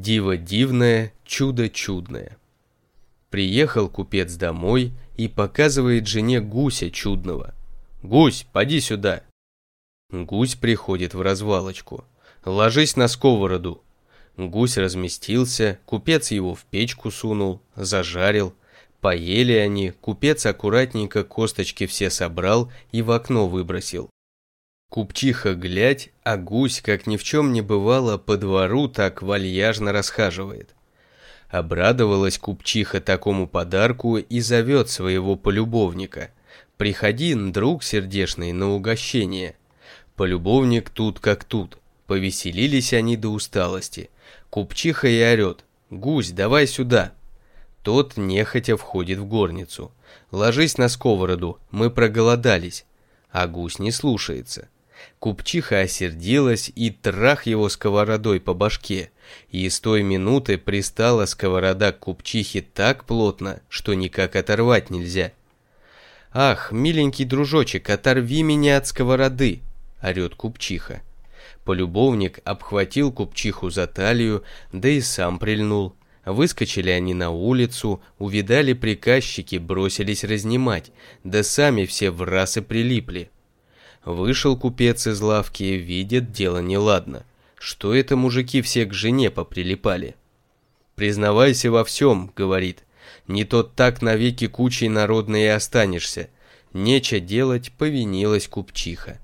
Диво дивное, чудо чудное. Приехал купец домой и показывает жене гуся чудного. «Гусь, поди сюда!» Гусь приходит в развалочку. «Ложись на сковороду!» Гусь разместился, купец его в печку сунул, зажарил. Поели они, купец аккуратненько косточки все собрал и в окно выбросил. Купчиха глядь, а гусь, как ни в чем не бывало, по двору так вальяжно расхаживает. Обрадовалась купчиха такому подарку и зовет своего полюбовника. «Приходи, друг сердешный, на угощение». Полюбовник тут как тут. Повеселились они до усталости. Купчиха и орет. «Гусь, давай сюда!» Тот нехотя входит в горницу. «Ложись на сковороду, мы проголодались». А гусь не слушается. Купчиха осердилась и трах его сковородой по башке, и с той минуты пристала сковорода к купчихе так плотно, что никак оторвать нельзя. «Ах, миленький дружочек, оторви меня от сковороды!» – орет купчиха. Полюбовник обхватил купчиху за талию, да и сам прильнул. Выскочили они на улицу, увидали приказчики, бросились разнимать, да сами все в раз и прилипли. Вышел купец из лавки, видит, дело неладно. Что это мужики все к жене поприлипали? «Признавайся во всем», — говорит. «Не то так навеки кучей народной и останешься». Нече делать, повинилась купчиха.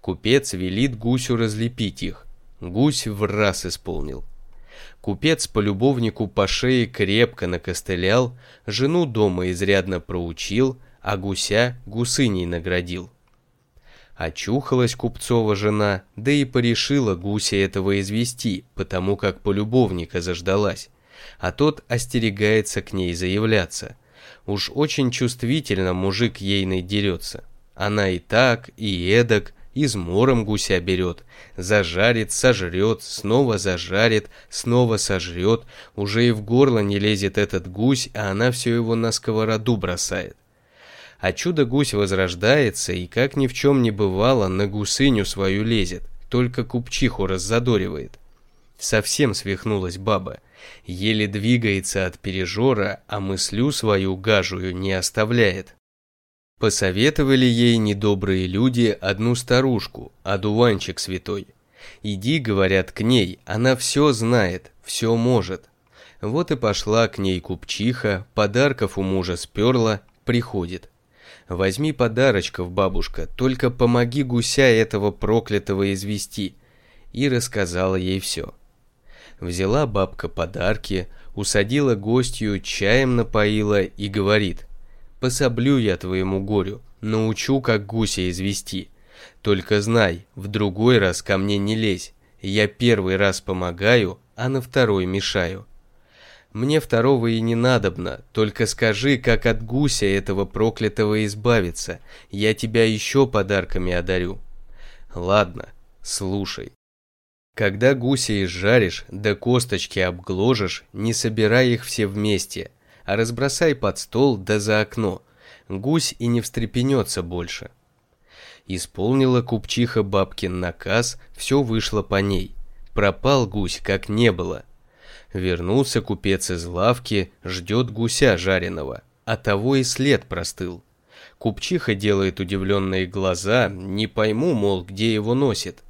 Купец велит гусю разлепить их. Гусь в раз исполнил. Купец по любовнику по шее крепко накостылял, жену дома изрядно проучил, а гуся гусыней наградил. Очухалась купцова жена, да и порешила гуся этого извести, потому как полюбовника заждалась. А тот остерегается к ней заявляться. Уж очень чувствительно мужик ейный дерется. Она и так, и эдак, измором гуся берет, зажарит, сожрет, снова зажарит, снова сожрет, уже и в горло не лезет этот гусь, а она все его на сковороду бросает а чудо-гусь возрождается и, как ни в чем не бывало, на гусыню свою лезет, только купчиху раззадоривает. Совсем свихнулась баба, еле двигается от пережора, а мыслю свою гажую не оставляет. Посоветовали ей недобрые люди одну старушку, одуванчик святой. Иди, говорят, к ней, она все знает, все может. Вот и пошла к ней купчиха, подарков у мужа сперла, приходит. Возьми подарочков, бабушка, только помоги гуся этого проклятого извести. И рассказала ей все. Взяла бабка подарки, усадила гостью, чаем напоила и говорит, «Пособлю я твоему горю, научу, как гуся извести. Только знай, в другой раз ко мне не лезь, я первый раз помогаю, а на второй мешаю». Мне второго и не надобно, только скажи, как от гуся этого проклятого избавиться, я тебя еще подарками одарю. Ладно, слушай. Когда гуся изжаришь, да косточки обгложишь, не собирай их все вместе, а разбросай под стол да за окно. Гусь и не встрепенется больше. Исполнила купчиха бабкин наказ, все вышло по ней. Пропал гусь, как не было. Вернулся купец из лавки, ждет гуся жареного, а того и след простыл. Купчиха делает удивленные глаза, не пойму, мол, где его носит.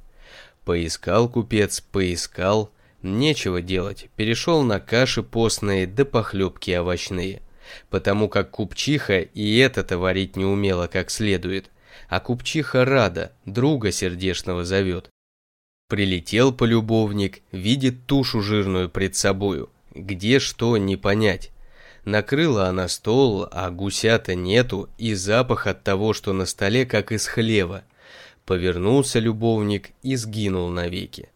Поискал купец, поискал, нечего делать, перешел на каши постные да похлебки овощные. Потому как купчиха и это-то варить не умела как следует. А купчиха рада, друга сердечного зовет. Прилетел полюбовник, видит тушу жирную пред собою. Где что, не понять. Накрыла она стол, а гуся-то нету, и запах от того, что на столе, как из хлева. Повернулся любовник и сгинул навеки.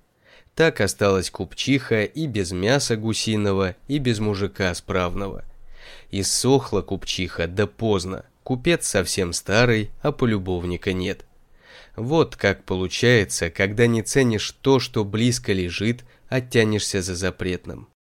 Так осталась купчиха и без мяса гусиного, и без мужика справного. Иссохла купчиха, да поздно. Купец совсем старый, а полюбовника нет. Вот как получается, когда не ценишь то, что близко лежит, а тянешься за запретным.